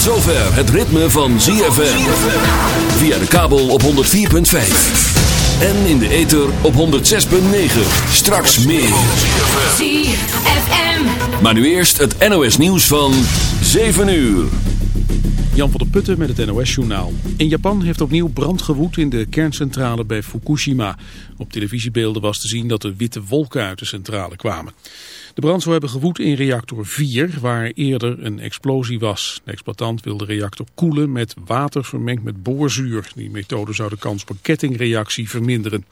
Tot zover het ritme van ZFM. Via de kabel op 104.5. En in de ether op 106.9. Straks meer. ZFM. Maar nu eerst het NOS nieuws van 7 uur. Jan van der Putten met het NOS-journaal. In Japan heeft opnieuw brand gewoed in de kerncentrale bij Fukushima. Op televisiebeelden was te zien dat er witte wolken uit de centrale kwamen. De brand zou hebben gewoed in reactor 4, waar eerder een explosie was. De exploitant wil de reactor koelen met water vermengd met boorzuur. Die methode zou de kans op een kettingreactie verminderen.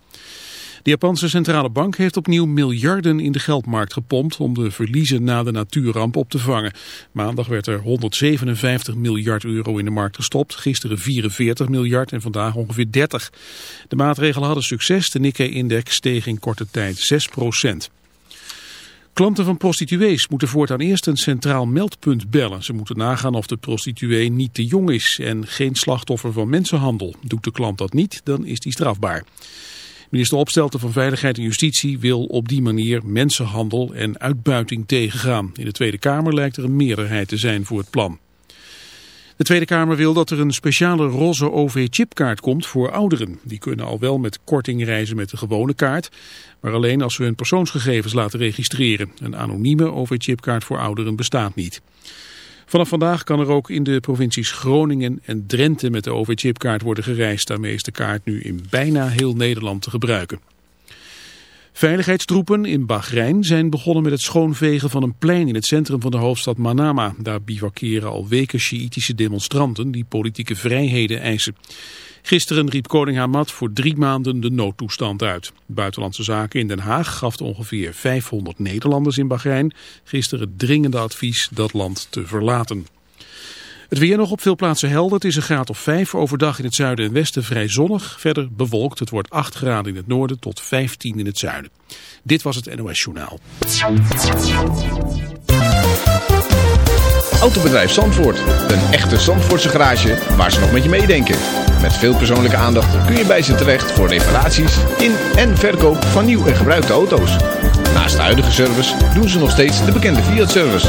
De Japanse centrale bank heeft opnieuw miljarden in de geldmarkt gepompt om de verliezen na de natuurramp op te vangen. Maandag werd er 157 miljard euro in de markt gestopt, gisteren 44 miljard en vandaag ongeveer 30. De maatregelen hadden succes, de Nikkei-index steeg in korte tijd 6 procent. Klanten van prostituees moeten voortaan eerst een centraal meldpunt bellen. Ze moeten nagaan of de prostituee niet te jong is en geen slachtoffer van mensenhandel. Doet de klant dat niet, dan is die strafbaar. Minister Opstelten van Veiligheid en Justitie wil op die manier mensenhandel en uitbuiting tegengaan. In de Tweede Kamer lijkt er een meerderheid te zijn voor het plan. De Tweede Kamer wil dat er een speciale roze OV-chipkaart komt voor ouderen. Die kunnen al wel met korting reizen met de gewone kaart, maar alleen als ze hun persoonsgegevens laten registreren. Een anonieme OV-chipkaart voor ouderen bestaat niet. Vanaf vandaag kan er ook in de provincies Groningen en Drenthe met de OV-chipkaart worden gereisd. Daarmee is de kaart nu in bijna heel Nederland te gebruiken. Veiligheidstroepen in Bahrein zijn begonnen met het schoonvegen van een plein in het centrum van de hoofdstad Manama. Daar bivakeren al weken Sjiïtische demonstranten die politieke vrijheden eisen. Gisteren riep koning Hamad voor drie maanden de noodtoestand uit. Buitenlandse Zaken in Den Haag gaf ongeveer 500 Nederlanders in Bahrein gisteren het dringende advies dat land te verlaten. Het weer nog op veel plaatsen helder. Het is een graad of 5. Overdag in het zuiden en westen vrij zonnig. Verder bewolkt. Het wordt 8 graden in het noorden tot 15 in het zuiden. Dit was het NOS Journaal. Autobedrijf Zandvoort. Een echte Zandvoortse garage waar ze nog met je meedenken. Met veel persoonlijke aandacht kun je bij ze terecht voor reparaties in en verkoop van nieuw en gebruikte auto's. Naast de huidige service doen ze nog steeds de bekende Fiat-service.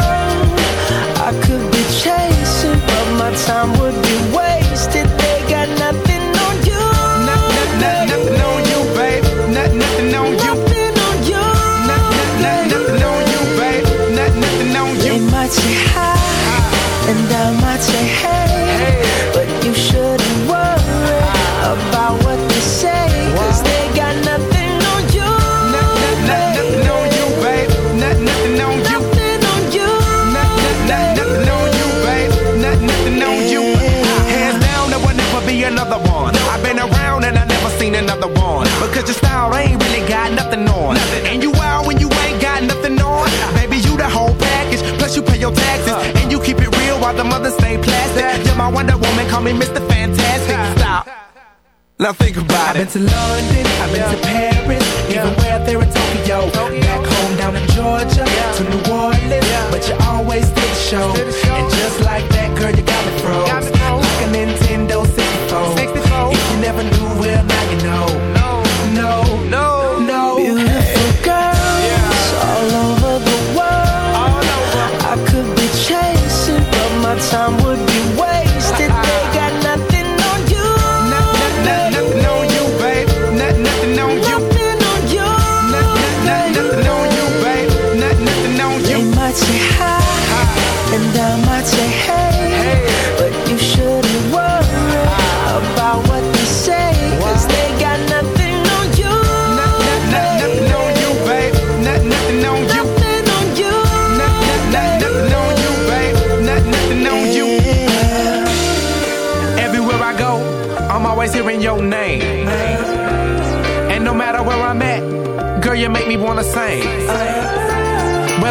I could be chasing, but my time would be wasted. The mothers stay plastic. You're my Wonder Woman, call me Mr. Fantastic. Stop. Now think about it. I've been to London, I've been to Paris, yeah. even where there in Tokyo. Back home down in Georgia, to New Orleans, but you always did the show. And just like that, girl, you got me froze. Like a Nintendo 64. If you never knew, well,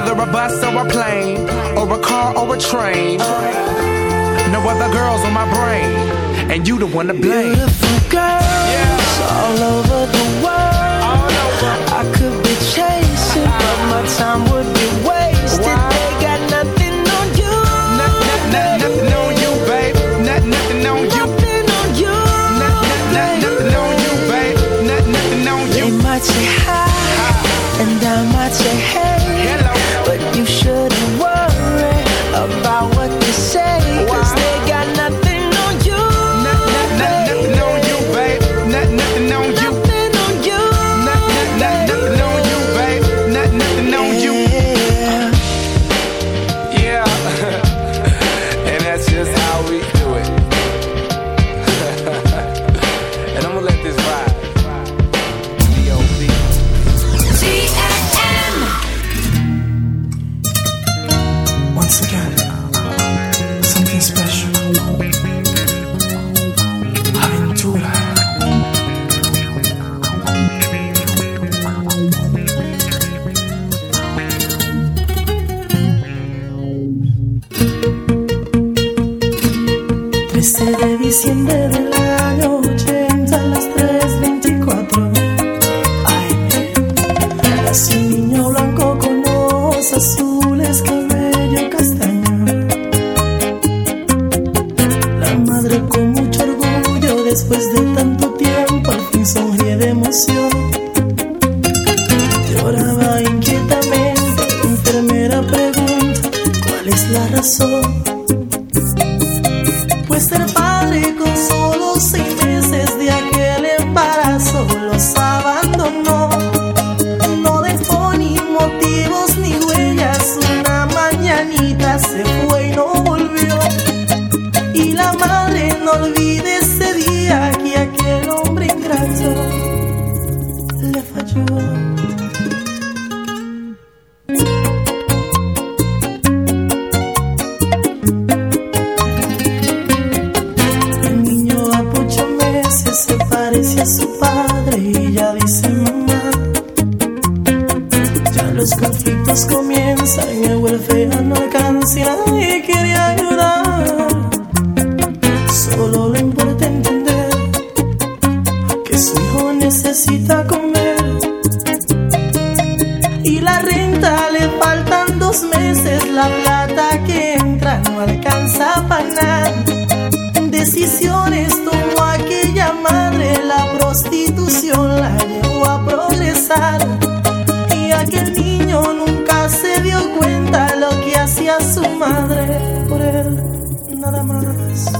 Whether a bus or a plane, or a car or a train. No other girls on my brain, and you the one to blame. Beautiful girls yeah. all over the world. Over. I could be chasing, but my time would be wasted. Wow. They got nothing on you. Nothing, nothing, nothing on you, babe. Nothing, nothing on you. Nothing on you. Nothing, nothing, nothing on you, babe. Nothing, nothing on you. They might say hi, and I might say hey. necesita comer y la renta le faltan dos meses, la plata que entra no alcanza para nada. Decisiones tomó aquella madre, la prostitución la llevó a progresar y aquel niño nunca se dio cuenta lo que hacía su madre por él, nada más.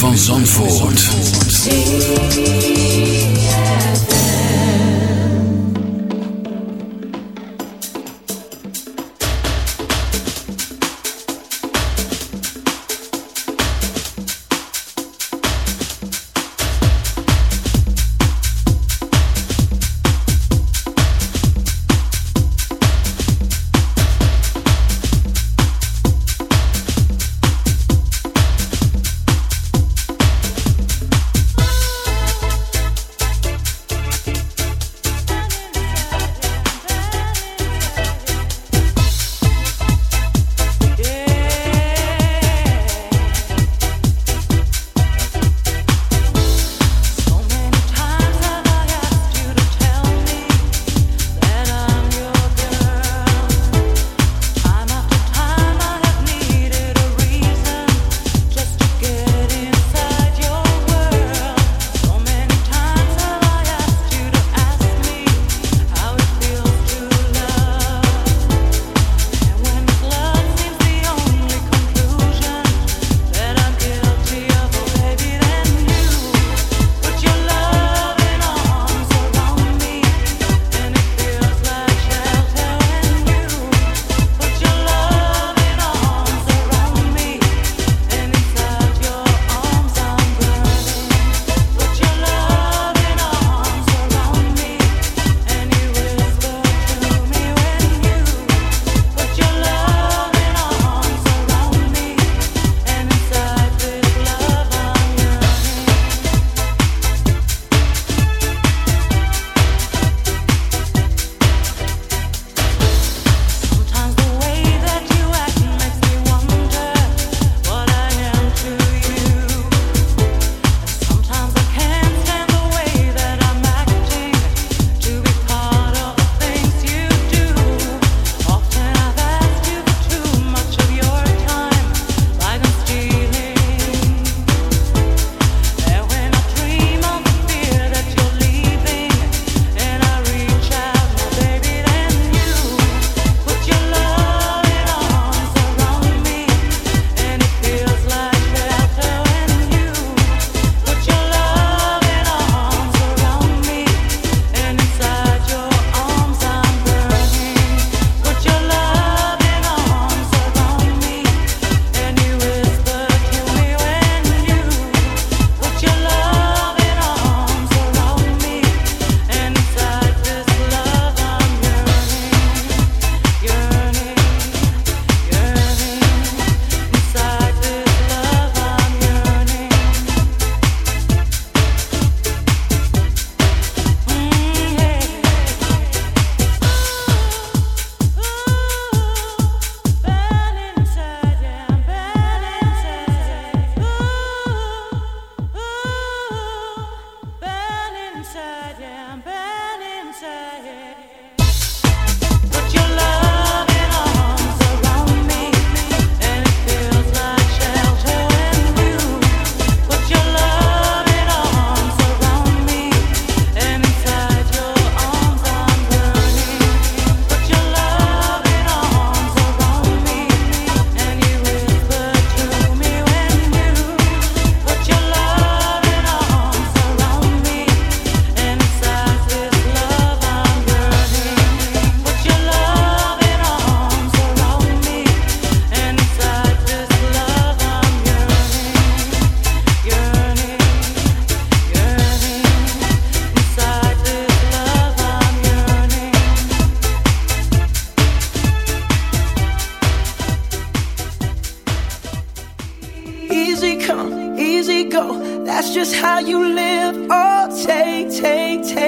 van Zandvoort.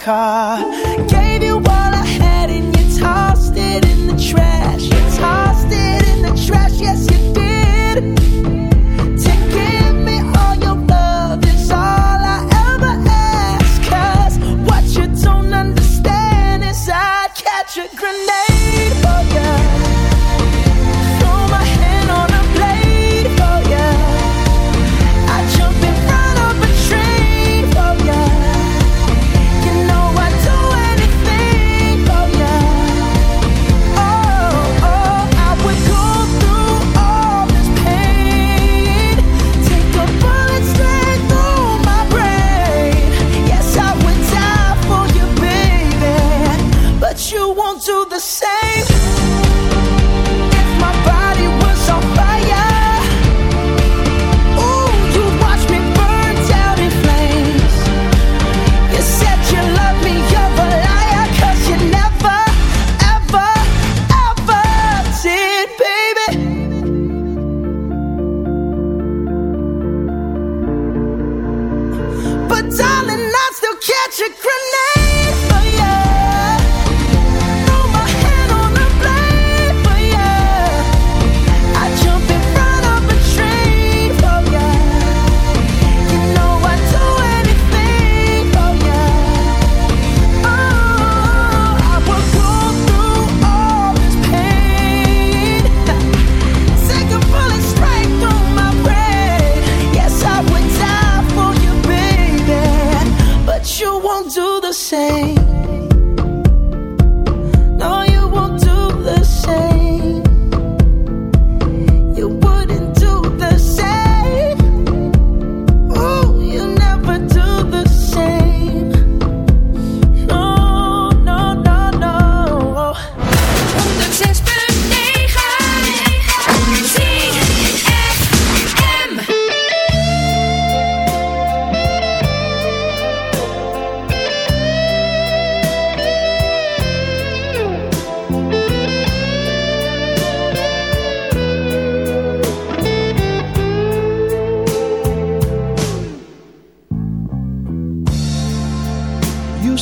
car. Gave you all I